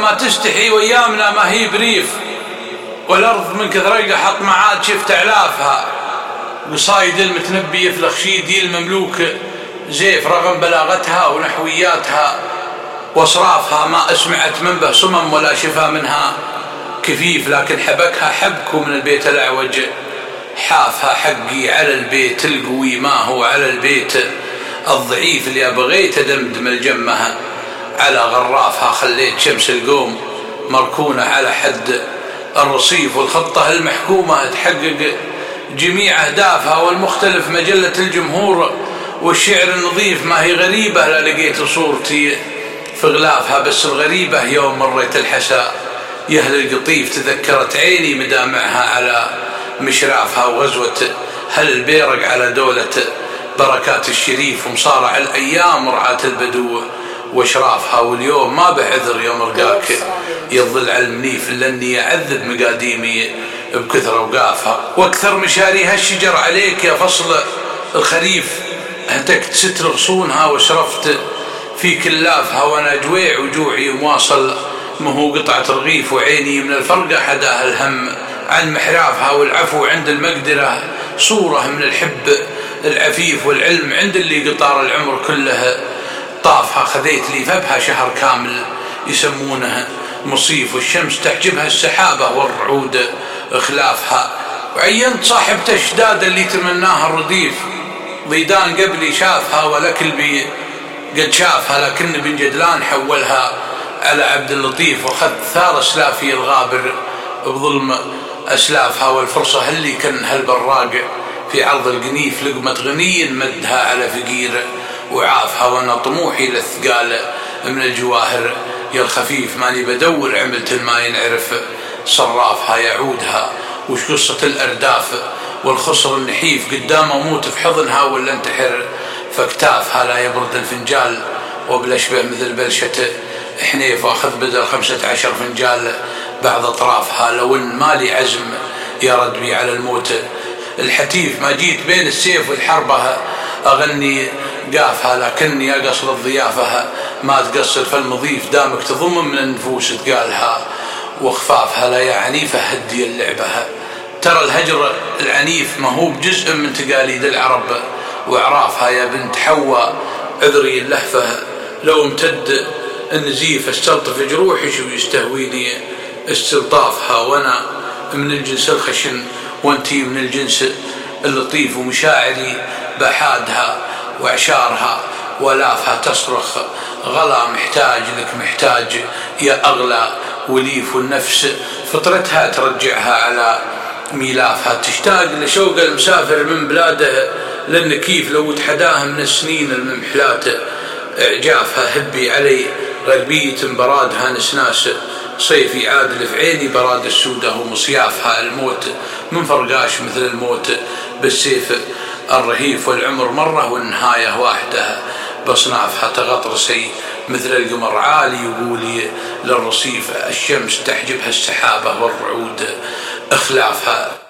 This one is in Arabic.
ما تستحي وأيامنا ما هي بريف. والأرض من كثر حط معاد شفت علافها وصايد المتنبي يفلخ شيدي المملوك زيف رغم بلاغتها ونحوياتها. وأصرافها ما أسمعت منبه صمم ولا شفا منها. كفيف لكن حبكها حبك من البيت الأعوج. حافها حقي على البيت القوي ما هو على البيت. الضعيف اللي بغيت دمدم الجمها على غرافها خليت شمس القوم مركونة على حد الرصيف والخطة المحكومة تحقق جميع أهدافها والمختلف مجلة الجمهور والشعر النظيف. ما هي غريبة لا لقيت صورتي في غلافها بس الغريبة يوم مريت الحسا يهل القطيف تذكرت عيني مدامعها على مشرافها وغزوة هل البيرق على دولة بركات الشريف. ومصارع الأيام رعاة البدو واشرافها واليوم ما بعذر يوم رقاك يظل على المنيف الا اني أعذب مقاديمي بكثر اوقافها وأكثر مشاري هالشجر عليك يا فصل الخريف. هتكت ستر غصونها وشرفت في كلافها وأنا جويع وجوعي مواصل. مهو قطعة رغيف وعيني من الفرقة حداها الهم عن محرافها والعفو عند المقدرة. صورة من الحب العفيف والعلم عند اللي قطار العمر كله. طافها خذيت لي فبها شهر كامل يسمونها مصيف والشمس تحجبها السحابة والرعود خلافها. وعينت صاحب تشداد اللي تمناها الرديف. ضيدان قبلي شافها كلبي قد شافها لكن بن جدلان حولها على عبد اللطيف وخذ ثار اسلافي الغابر بظلم أسلافها. والفرصة اللي كان هالبراق في عرض القنيف لقمة غني مدها على فقير. وعافها وأنا طموحي للثقال من الجواهر. يا الخفيف ماني بدور عملت ما ينعرف. صرافها يعودها وش قصة الأرداف؟ والخصر النحيف قدام أموت في حضنها ولا انتحر. فاكتافها لا يبرد الفنجال وبالأشبه مثل بلشة حنيف واخذ بدل خمسة عشر فنجال. بعض أطرافها لو إن مالي عزم يا ردبي على الموت. الحتيف ما جيت بين السيف والحربة. أغني قافها لكني أقصر الضيافة ما تقصر فالمضيف دامك تضم من النفوس تقالها وخفافها لا يعني فهدي اللعبة ترى الهجر العنيف ما هو بجزء من تقاليد العرب وإعرافها يا بنت حواء عذري اللهفة لو امتد النزيف استلطف جروحي شو يستهويني استلطافها وأنا من الجنس الخشن وأنتي من الجنس اللطيف ومشاعري بحادها وإعشارها والافها تصرخ. غلا محتاج لك محتاج يا أغلى وليف النفس. فطرتها ترجعها على ميلافها. تشتاق لشوق المسافر من بلاده للنكيف لو تحداها من السنين الممحلات إعجافها هبي علي غربية برادها نسناس. صيفي عادل في عيني براد السودة ومصيافها الموت. من فرقاش مثل الموت بالسيف الرهيف والعمر مرة والنهاية واحدة. بصنافها تغطرسي مثل القمر عالي يقولي للرصيف. الشمس تحجبها السحابة والرعود إخلافها.